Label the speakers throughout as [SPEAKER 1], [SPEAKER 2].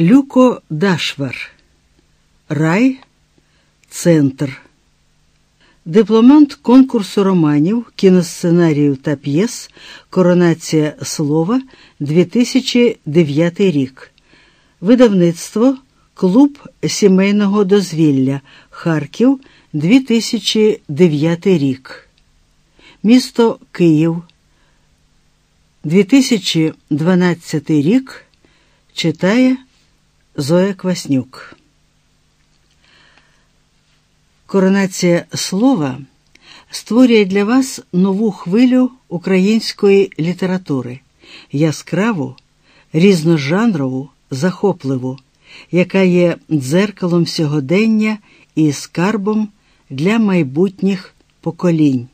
[SPEAKER 1] Люко Дашвар. Рай. Центр. Дипломант конкурсу романів, кіносценаріїв та п'єс Коронація слова 2009 рік. Видавництво Клуб сімейного дозвілля Харків 2009 рік. Місто Київ. 2012 рік. Читає Зоя Кваснюк. Коронація слова створює для вас нову хвилю української літератури, яскраву, різножанрову, захопливу, яка є дзеркалом сьогодення і скарбом для майбутніх поколінь.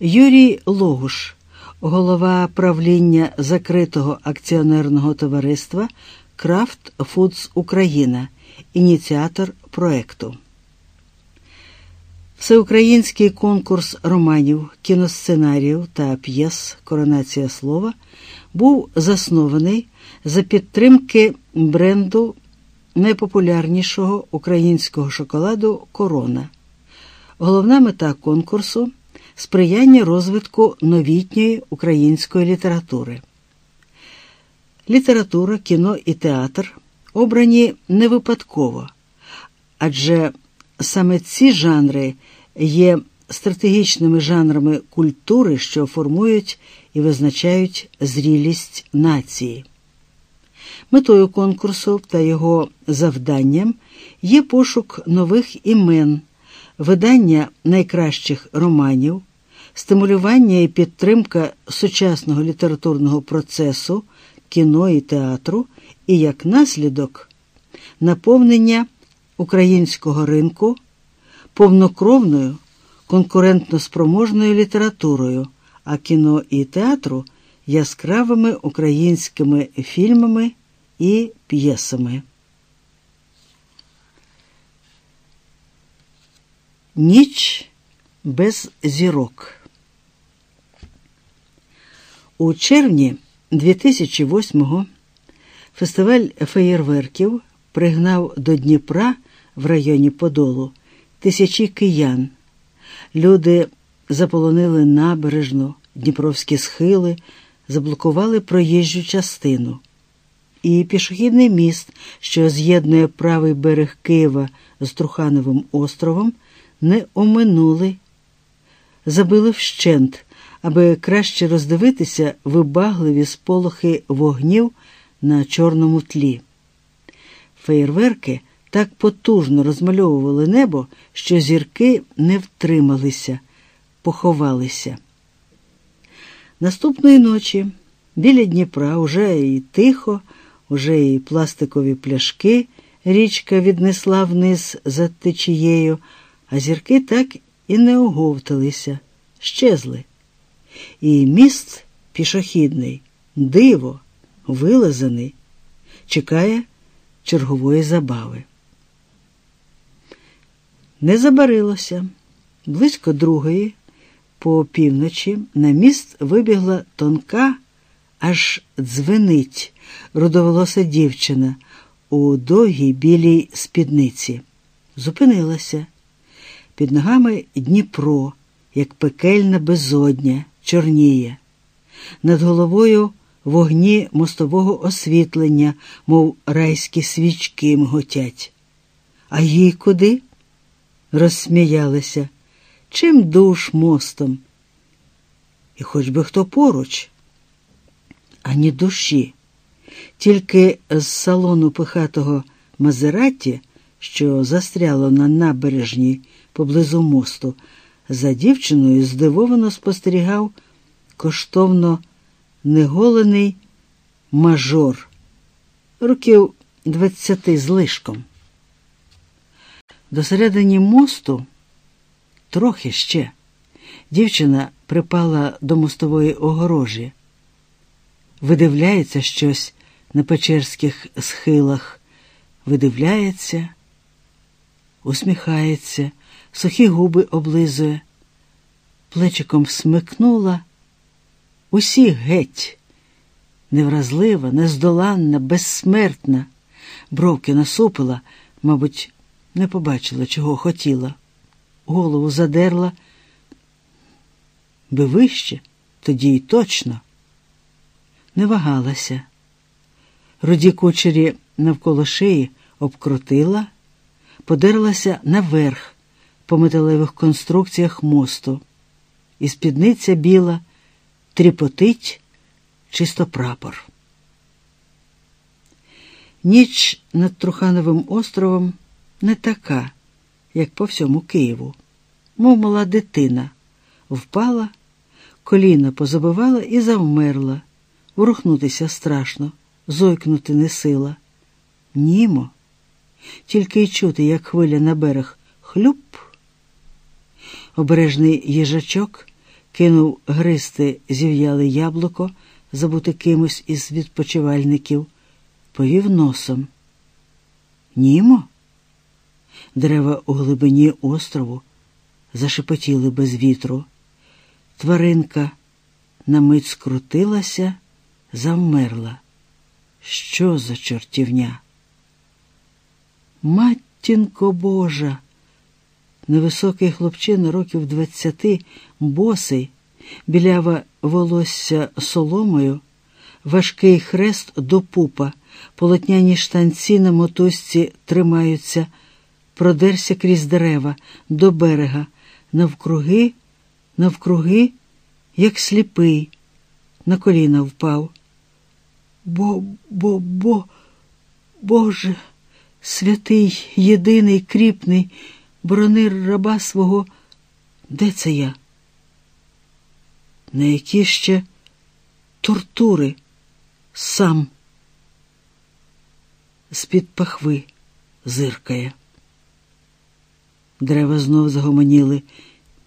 [SPEAKER 1] Юрій Логуш, голова правління закритого акціонерного товариства Крафт Фудс Україна, ініціатор проекту. Всеукраїнський конкурс романів, кіносценаріїв та п'єс Коронація слова був заснований за підтримки бренду найпопулярнішого українського шоколаду Корона. Головна мета конкурсу сприяння розвитку новітньої української літератури. Література, кіно і театр обрані не випадково, адже саме ці жанри є стратегічними жанрами культури, що формують і визначають зрілість нації. Метою конкурсу та його завданням є пошук нових імен, видання найкращих романів, стимулювання і підтримка сучасного літературного процесу, кіно і театру, і як наслідок наповнення українського ринку повнокровною конкурентноспроможною літературою, а кіно і театру яскравими українськими фільмами і п'єсами. Ніч без зірок. У червні 2008-го фестиваль феєрверків пригнав до Дніпра в районі Подолу тисячі киян. Люди заполонили набережну, Дніпровські схили, заблокували проїжджу частину. І пішохідний міст, що з'єднує правий берег Києва з Трухановим островом, не оминули, забили вщент, аби краще роздивитися вибагливі сполохи вогнів на чорному тлі. Феєрверки так потужно розмальовували небо, що зірки не втрималися, поховалися. Наступної ночі біля Дніпра уже і тихо, уже і пластикові пляшки річка віднесла вниз за течією, а зірки так і не оговталися, щезли. І міст пішохідний, диво, вилазаний, чекає чергової забави. Не забарилося. Близько другої, по півночі, на міст вибігла тонка, аж дзвенить рудоволоса дівчина у довгій білій спідниці. Зупинилася. Під ногами Дніпро, як пекельна безодня, чорніє. Над головою вогні мостового освітлення, мов райські свічки мготять. А їй куди? Розсміялися. Чим душ мостом? І хоч би хто поруч, ані душі, тільки з салону пихатого Мазераті, що застряло на набережній поблизу мосту, за дівчиною здивовано спостерігав коштовно неголений мажор, років двадцяти з лишком. До середині мосту трохи ще. Дівчина припала до мостової огорожі, видивляється щось на печерських схилах, видивляється, усміхається, сухі губи облизує, плечиком смикнула, усі геть, невразлива, нездоланна, безсмертна бровки насупила, мабуть, не побачила, чого хотіла. Голову задерла, би вище, тоді й точно. Не вагалася. Руді кучері навколо шиї обкрутила, подерлася наверх по металевих конструкціях мосту, і спідниця біла тріпотить чисто прапор. Ніч над Трухановим островом не така, як по всьому Києву, мов мала дитина, впала, коліна позабивала і завмерла, ворухнутися страшно, зойкнути не сила. Німо, тільки й чути, як хвиля на берег хлюп. Обережний їжачок кинув гристи зів'яле яблуко, забути кимось із відпочивальників, повів носом. Німо? Дерева у глибині острову зашепотіли без вітру. Тваринка на мить скрутилася, завмерла. Що за чортівня? Матінко Божа! Невисокий хлопчина років двадцяти, босий, білява волосся соломою, важкий хрест до пупа, полотняні штанці на мотузці тримаються, продерся крізь дерева до берега, навкруги, навкруги, як сліпий, на коліна впав. Бо, бо, бо, Боже, святий, єдиний, кріпний, боронир раба свого, де це я? На які ще тортури сам з-під пахви зиркає. Дерева знов загомоніли,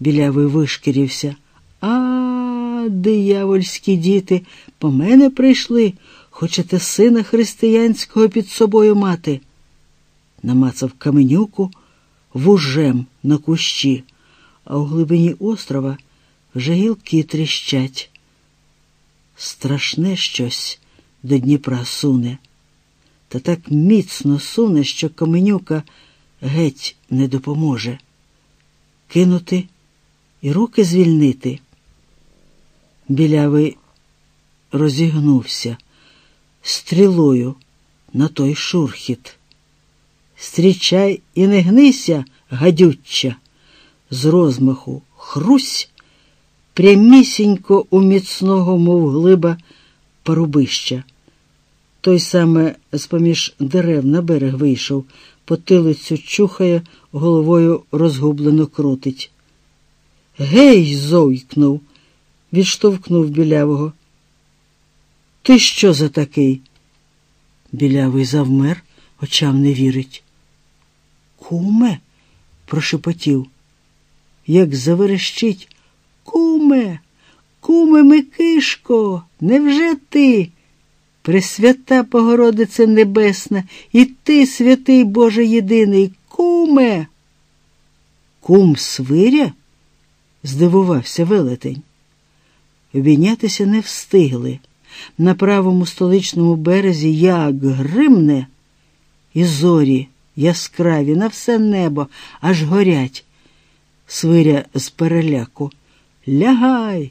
[SPEAKER 1] білявий вишкірився. А, диявольські діти, по мене прийшли. Хочете сина християнського під собою мати? Намацав каменюку вужем на кущі, а у глибині острова вже гілки тріщать. Страшне щось до Дніпра суне, та так міцно суне, що каменюка геть не допоможе. Кинути і руки звільнити. Білявий розігнувся стрілою на той шурхіт. Стрічай і не гнися, гадюча, з розмаху хрусь, прямісінько у міцного, мов глиба, порубища. Той саме з поміж дерев на берег вийшов, потилицю чухає, головою розгублено крутить. Гей, зойкнув, відштовхнув білявого. Ти що за такий? Білявий завмер, очам не вірить. Куме, прошепотів. Як заверещить. Куме, куме Микишко, невже ти? Пресвята Богородице Небесна, і ти, святий Боже єдиний, куме. Кум свиря? здивувався велетень. Обійнятися не встигли. На правому столичному березі як гримне, і зорі яскраві на все небо аж горять. Свиря з переляку. Лягай.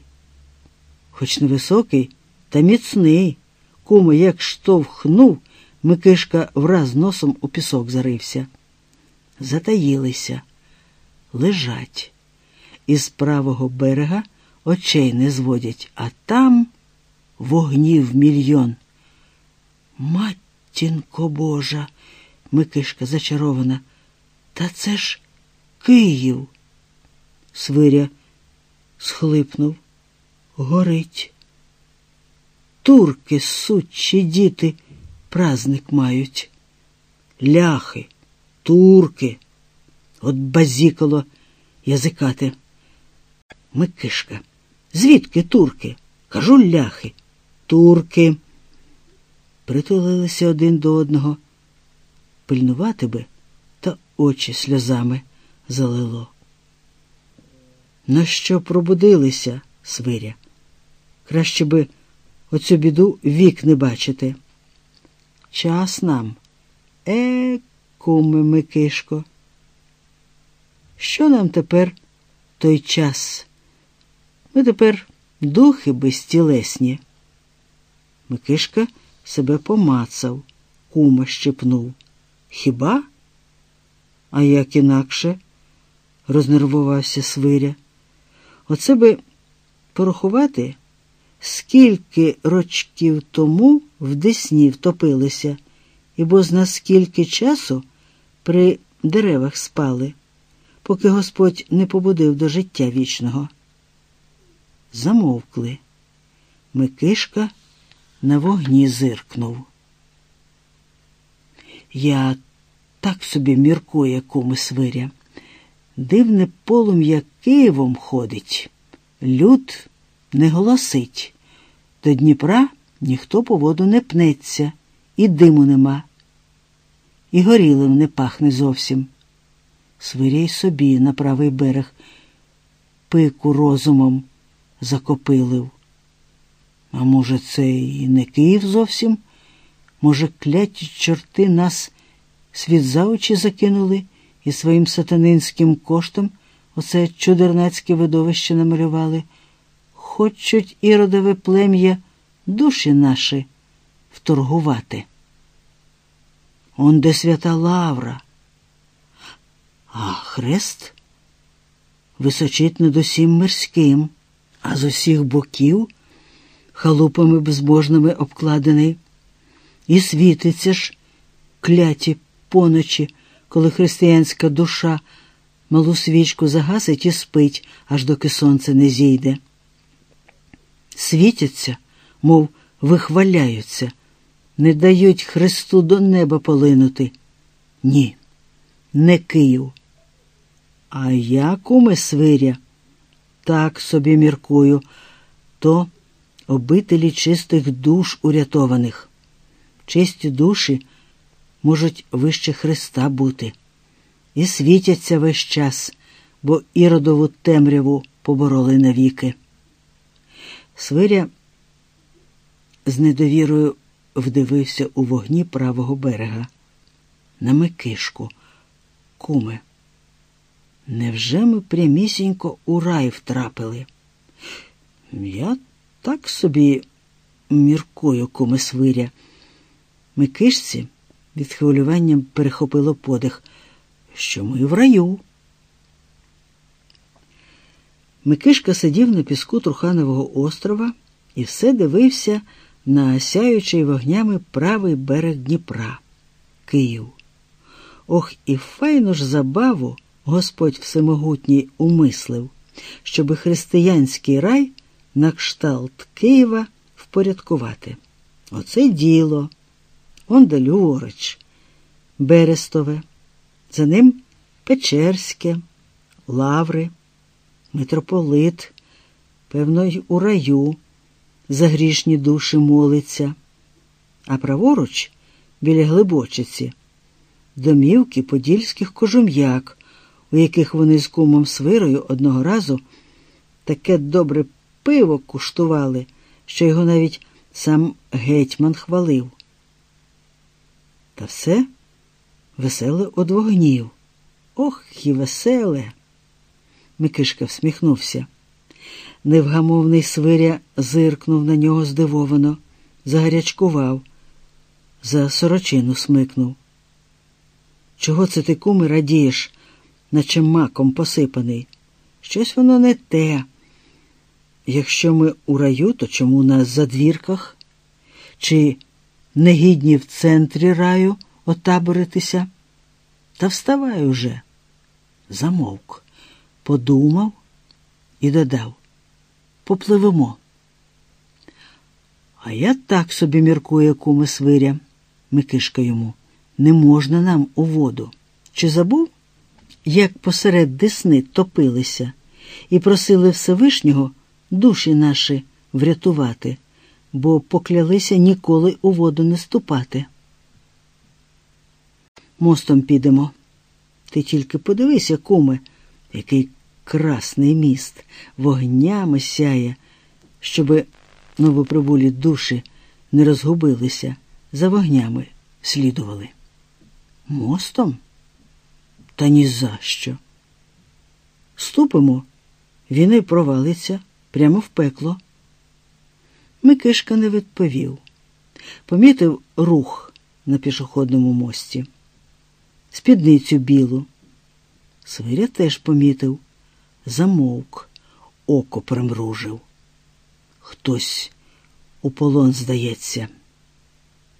[SPEAKER 1] Хоч невисокий, та міцний. Куми як штовхнув, Микишка враз носом у пісок зарився. Затаїлися, лежать. Із правого берега очей не зводять, а там вогнів мільйон. Матінко Божа, Микишка зачарована. Та це ж Київ. Свиря схлипнув. Горить. Турки, сучі діти, праздник мають. Ляхи, турки, от базікало язикати. Микишка. Звідки турки? Кажу ляхи. Турки. Притулилися один до одного. Пильнувати би, та очі сльозами залило. На що пробудилися, свиря? Краще би оцю біду вік не бачити. Час нам, Е, куме Микишко. Що нам тепер той час? Ми тепер духи безтілесні. Микишка себе помацав, кума щепнув. Хіба? А як інакше? рознервувався Свиря. Оце би порахувати, скільки рочків тому в Десні втопилися, і бо зна скільки часу при деревах спали, поки Господь не побудив до життя вічного. Замовкли. Микишка на вогні зиркнув. Я так собі міркує куми свиря. Дивне полум'я Києвом ходить, люд не голосить. До Дніпра ніхто по воду не пнеться, і диму нема, і горілим не пахне зовсім. Свиряй собі на правий берег пику розумом закопилив. А може, це і не Київ зовсім? Може, кляті чорти нас світ за очі закинули і своїм сатанинським коштом оце чудернацьке видовище намалювали. Хочуть іродове плем'я душі наші вторгувати. Он де свята Лавра, а хрест височить над усім мирським, а з усіх боків халупами безбожними обкладений, і світиться ж кляті поночі, коли християнська душа малу свічку загасить і спить, аж доки сонце не зійде. Світяться, мов вихваляються, не дають Христу до неба полинути. Ні, не Київ. А я, куме свиря, так собі міркую, то обителі чистих душ урятованих. Чисті душі можуть вище Христа бути, і світяться весь час, бо іродову темряву побороли навіки. Свиря з недовірою вдивився у вогні правого берега. На Микишку, куме. Невже ми прямісінько у рай втрапили? Я так собі міркую, куме свиря. Микишці від хвилювання перехопило подих, що ми в раю. Микишка сидів на піску Труханового острова і все дивився на сяючий вогнями правий берег Дніпра, Київ. Ох, і файну ж забаву Господь Всемогутній умислив, щоби християнський рай на кшталт Києва впорядкувати. Оце діло. Он де Берестове, за ним Печерське, Лаври, митрополит, певно, й у раю за грішні душі молиться, а праворуч біля Глибочиці, домівки подільських кожум'як, у яких вони з кумом свирою одного разу таке добре пиво куштували, що його навіть сам гетьман хвалив. Та все веселе од вогнів. Ох, і веселе. Микишка всміхнувся. Невгамовний свиря зиркнув на нього здивовано, загарячкував, за сорочину смикнув. Чого це ти, куми, радієш, наче маком посипаний? Щось воно не те. Якщо ми у раю, то чому на задвірках? Чи негідні в центрі раю отаборитися? Та вставай уже. Замовк, подумав і додав попливемо. А я так собі міркує куми свиря, Микишка йому. Не можна нам у воду. Чи забув, як посеред десни топилися і просили Всевишнього душі наші врятувати, бо поклялися ніколи у воду не ступати. Мостом підемо. Ти тільки подивися, куме, який красний міст, вогнями сяє, щоби новоприбулі душі не розгубилися, за вогнями слідували. Мостом? Та ні за що. Ступимо, він і провалиться прямо в пекло. Микишка не відповів. Помітив рух на пішохідному мості, спідницю білу. Свиря теж помітив, замовк, око примружив. Хтось у полон здається,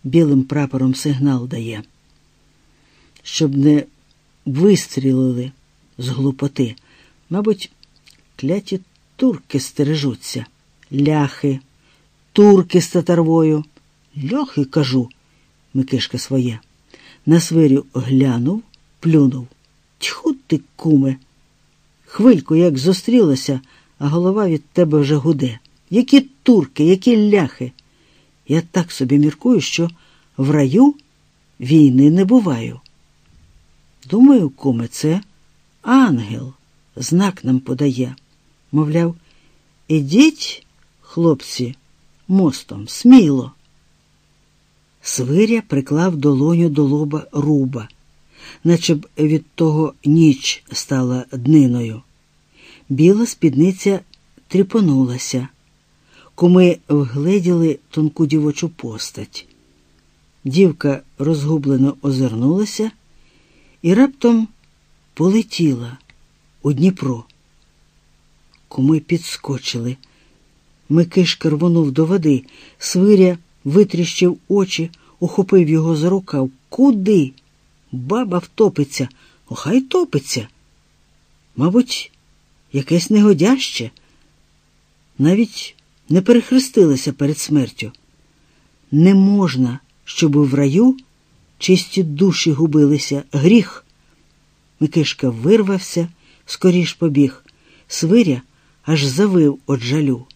[SPEAKER 1] білим прапором сигнал дає, щоб не вистрілили з глупоти. Мабуть, кляті турки стережуться, ляхи, турки з татарвою. Льохи, кажу, Микишка своє. На свирю глянув, плюнув. Тьху ти, куме. Хвильку, як зустрілася, а голова від тебе вже гуде. Які турки, які ляхи. Я так собі міркую, що в раю війни не буваю. Думаю, куме, це ангел знак нам подає. Мовляв, ідіть, хлопці, мостом, сміло. Свиря приклав долоню до лоба руба, наче б від того ніч стала дниною. Біла спідниця тріпонулася, куми вгледіли тонку дівочу постать. Дівка розгублено озирнулася і раптом полетіла у Дніпро. Куми підскочили. Микишка рвонув до води, свиря витріщив очі, ухопив його за рукав. Куди? Баба втопиться, охай топиться. Мабуть, якесь негодяще. Навіть не перехрестилися перед смертю. Не можна, щоб в раю чисті душі губилися, гріх. Микишка вирвався, скоріш побіг. Свиря аж завив от жалю.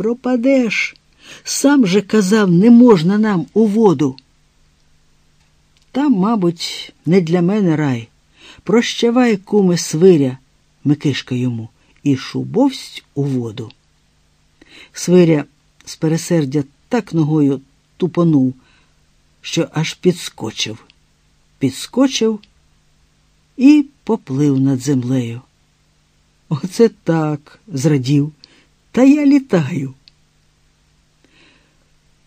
[SPEAKER 1] Пропадеш. Сам же казав, не можна нам у воду. Там, мабуть, не для мене рай. Прощавай, куме свиря, Микишка йому, і шубовсть у воду. Свиря з пересердя так ногою тупонув, що аж підскочив. Підскочив і поплив над землею. Оце так, зрадів, та я літаю.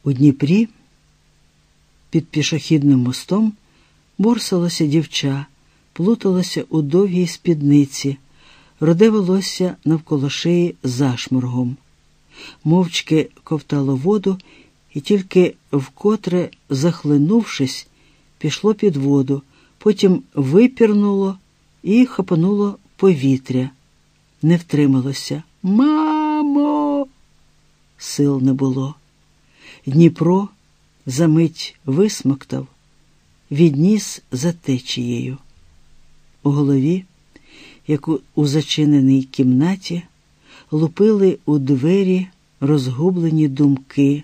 [SPEAKER 1] У Дніпрі під пішохідним мостом борсалося дівча, плуталося у довгій спідниці, роде волосся навколо шиї зашморгом, мовчки ковтало воду і тільки вкотре, захлинувшись, пішло під воду, потім випірнуло і хапануло повітря. Не втрималося. Мамо! Сил не було. Дніпро за мить висмоктав, відніс за течією. У голові, як у зачиненій кімнаті, лупили у двері розгублені думки,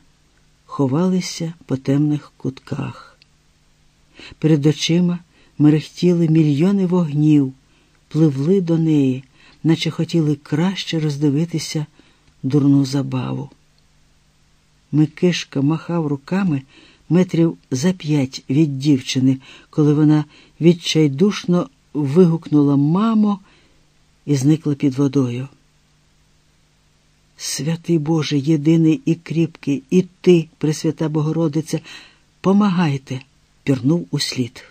[SPEAKER 1] ховалися по темних кутках. Перед очима мерехтіли мільйони вогнів, пливли до неї, наче хотіли краще роздивитися дурну забаву. Микишка махав руками метрів за п'ять від дівчини, коли вона відчайдушно вигукнула мамо і зникла під водою. Святий Боже, єдиний і кріпкий, і ти, Пресвята Богородиця, помагайте, пірнув услід.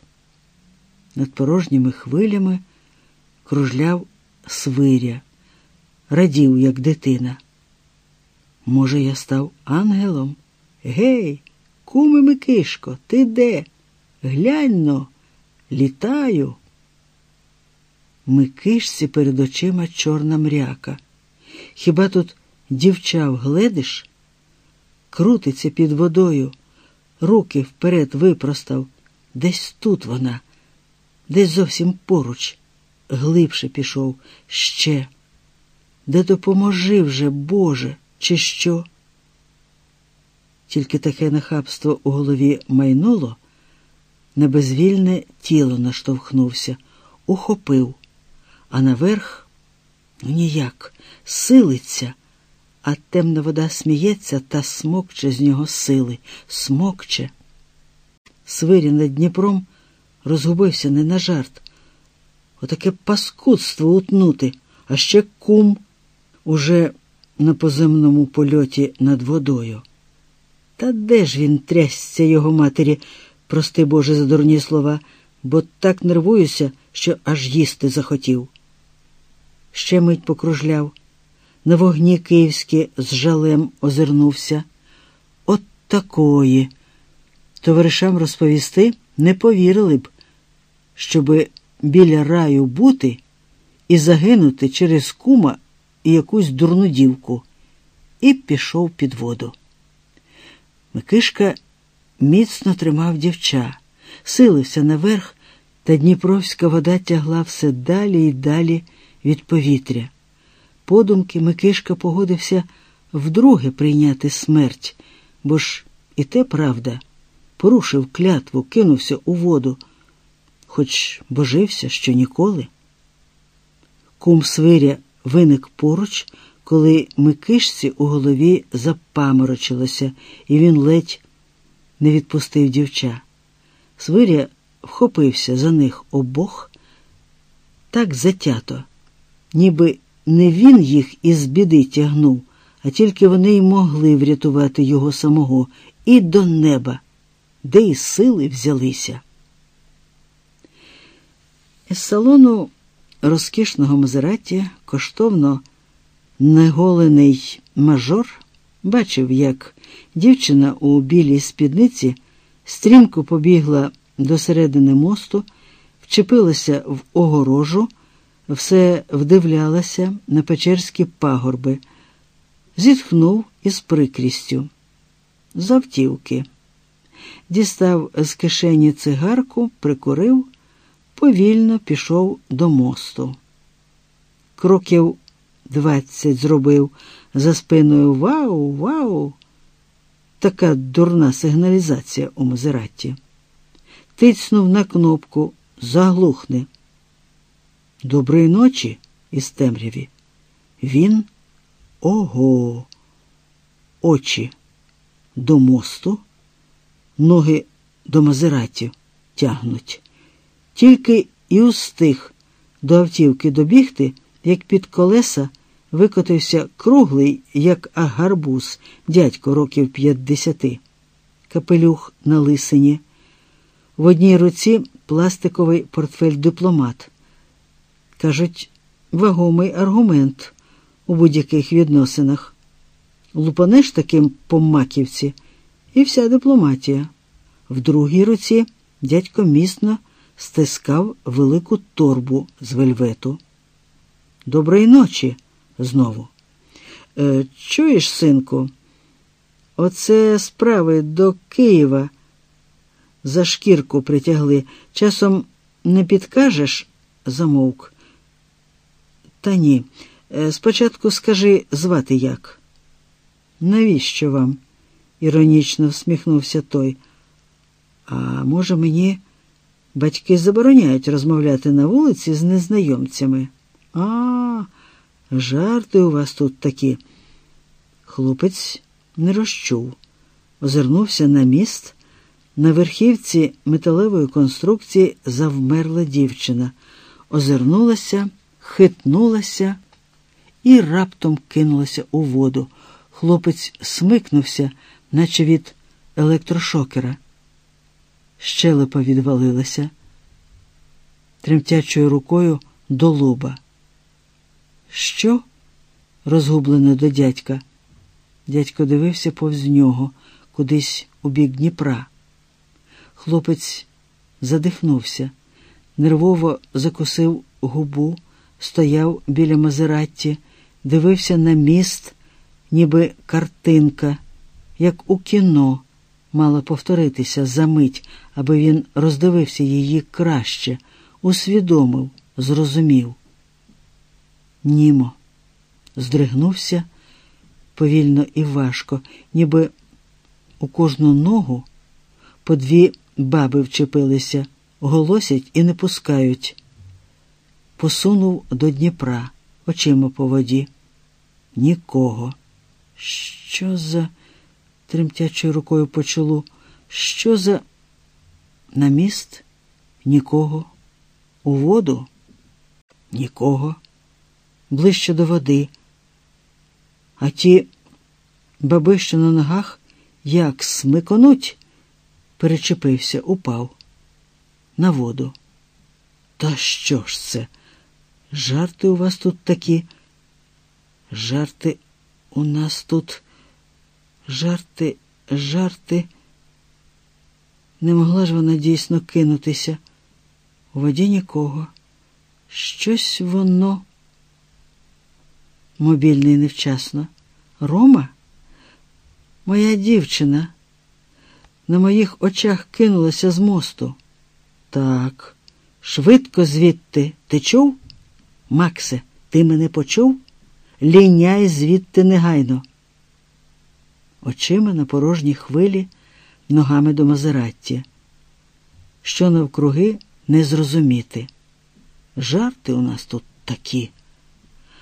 [SPEAKER 1] Над порожніми хвилями кружляв свиря, радів, як дитина. Може, я став ангелом? Гей, куме Микишко, ти де? Глянь но, літаю. Микишці перед очима чорна мряка. Хіба тут дівча вгледиш? Крутиться під водою, руки вперед випростав. Десь тут вона, десь зовсім поруч, глибше пішов ще. Де допоможи вже, Боже чи що? Тільки таке нахабство у голові майнуло, на безвільне тіло наштовхнувся, ухопив, а наверх ну ніяк, силиться, а темна вода сміється та смокче з нього сили, смокче. Свирі над Дніпром розгубився не на жарт. Отаке паскудство утнути, а ще кум уже на поземному польоті над водою. Та де ж він трясся його матері, прости Боже, за дурні слова, бо так нервуюся, що аж їсти захотів. Ще мить покружляв, на вогні київські з жалем озирнувся. От такої. Товаришам розповісти не повірили б, щоби біля раю бути і загинути через кума і якусь дурну дівку, і пішов під воду. Микишка міцно тримав дівча, силився наверх, та дніпровська вода тягла все далі і далі від повітря. Подумки Микишка погодився вдруге прийняти смерть, бо ж і те правда, порушив клятву, кинувся у воду, хоч божився, що ніколи. Кум свиря виник поруч, коли Микишці у голові запаморочилося, і він ледь не відпустив дівча. Свиря вхопився за них обох так затято, ніби не він їх із біди тягнув, а тільки вони й могли врятувати його самого і до неба, де й сили взялися. Із салону розкішного Мазераті коштовно неголений мажор бачив, як дівчина у білій спідниці стрімко побігла до середини мосту, вчепилася в огорожу, все вдивлялася на печерські пагорби, зітхнув із прикрістю. З автівки. Дістав з кишені цигарку, прикурив, повільно пішов до мосту. Кроків двадцять зробив за спиною Вау, вау! Така дурна сигналізація у Мазераті. Тицнув на кнопку заглухне. Доброї ночі із темряві. Він ого, очі до мосту, ноги до Мазераті тягнуть. Тільки і устиг до автівки добігти, як під колеса викотився круглий, як агарбуз, дядько років п'ятдесяти, капелюх на лисині. В одній руці пластиковий портфель дипломат. Кажуть, вагомий аргумент у будь-яких відносинах. Лупанеш таким по маківці і вся дипломатія. В другій руці дядько міцно стискав велику торбу з вельвету. Доброї ночі знову. Е, Чуєш, синку? Оце справи до Києва за шкірку притягли. Часом не підкажеш, замовк. Та ні. Е, спочатку скажи, звати як. Навіщо вам? іронічно всміхнувся той. А може, мені батьки забороняють розмовляти на вулиці з незнайомцями? А, жарти у вас тут такі. Хлопець не розчув, озирнувся на міст. На верхівці металевої конструкції завмерла дівчина, озирнулася, хитнулася і раптом кинулася у воду. Хлопець смикнувся, наче від електрошокера. Щелепа відвалилася, тремтячою рукою до лоба. Що? розгублено до дядька. Дядько дивився повз нього, кудись у бік Дніпра. Хлопець задихнувся, нервово закусив губу, стояв біля Мазератті, дивився на міст, ніби картинка, як у кіно мала повторитися за мить, аби він роздивився її краще, усвідомив, зрозумів. Німо, здригнувся повільно і важко, ніби у кожну ногу по дві баби вчепилися, голосять і не пускають. Посунув до Дніпра, очима по воді. Нікого. Що за, тремтячою рукою по чолу, що за на міст Нікого. У воду? Нікого. Ближче до води. А ті баби, що на ногах, як смиконуть, перечепився, упав на воду. Та що ж це? Жарти у вас тут такі? Жарти у нас тут, жарти, жарти. Не могла ж вона дійсно кинутися. У воді нікого. Щось воно. Мобільний невчасно. Рома? Моя дівчина на моїх очах кинулася з мосту. Так, швидко звідти. Ти чув? Максе, ти мене почув? Ліняй звідти негайно. Очима на порожній хвилі, ногами до Мазератті. Що навкруги не зрозуміти. Жарти у нас тут такі.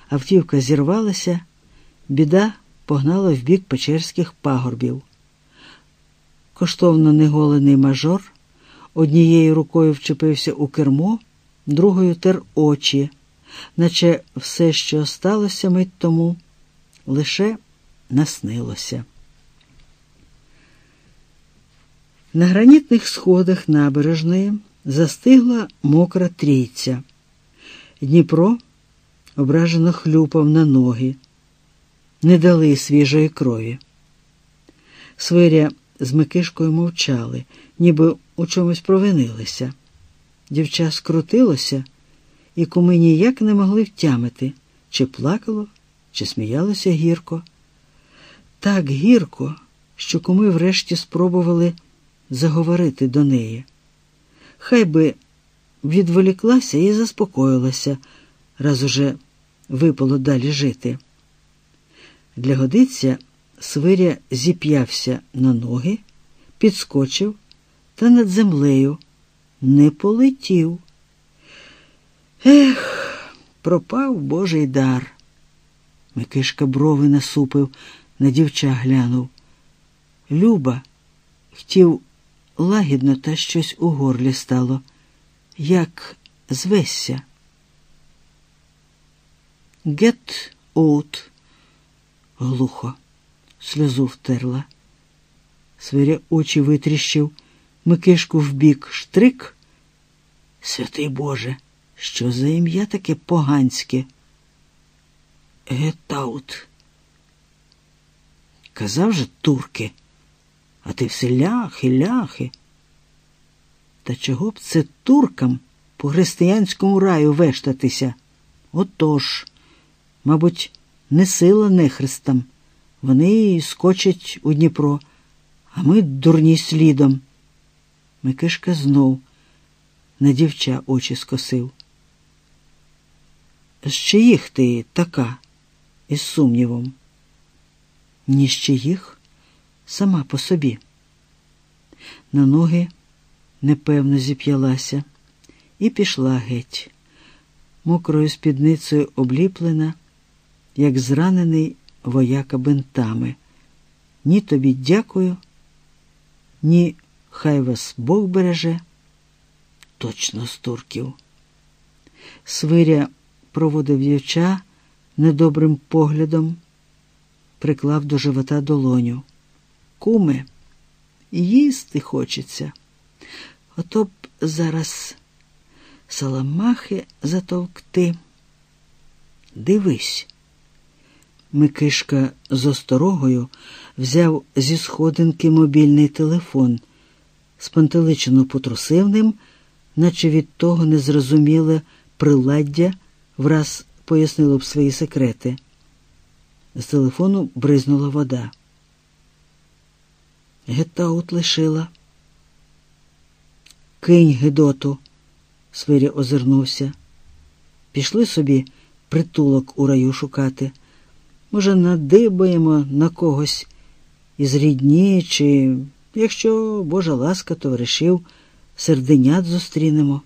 [SPEAKER 1] Автівка зірвалася, біда погнала в бік печерських пагорбів. Коштовно неголений мажор однією рукою вчепився у кермо, другою тер очі, наче все, що сталося мить тому, лише наснилося. На гранітних сходах набережної застигла мокра трійця. Дніпро ображено хлюпав на ноги, не дали свіжої крові. Свиря з Микишкою мовчали, ніби у чомусь провинилися. Дівча скрутилося, і куми ніяк не могли втямити, чи плакало, чи сміялося гірко. Так гірко, що куми врешті спробували заговорити до неї. Хай би відволіклася і заспокоїлася, раз уже випало далі жити. Для годиця Свиря зіп'явся на ноги, підскочив та над землею не полетів. Ех, пропав божий дар. Микишка брови насупив, на дівча глянув. Люба хотів лагідно та щось у горлі стало, як звесся. Get out, глухо, сльозу втерла. Свиря очі витріщив, Микишку вбік штрик. Святий Боже, що за ім'я таке поганське? Гетаут. Казав же турки, а ти все ляхи, ляхи. Та чого б це туркам по християнському раю вештатися? Отож, мабуть, не сила нехристам. Вони скочать у Дніпро, а ми дурні слідом. Микишка знов на дівча очі скосив. З чиїх ти така? із сумнівом. Ні з чиїх, сама по собі. На ноги непевно зіп'ялася і пішла геть, мокрою спідницею обліплена, як зранений вояка бинтами. Ні тобі дякую, ні хай вас Бог береже, точно з турків. Свиря проводив дівча недобрим поглядом, приклав до живота долоню. Куме, їсти хочеться. Ото б зараз саламахи затовкти. Дивись. Микишка з осторогою взяв зі сходинки мобільний телефон, спантеличено потрусив ним, наче від того незрозуміле приладдя враз пояснило б свої секрети. З телефону бризнула вода. Гетаут лишила. Кинь Гедоту, Свиря озирнувся. Пішли собі притулок у раю шукати. Може, надибаємо на когось із рідні, чи, якщо Божа ласка, товаришів, серденят зустрінемо.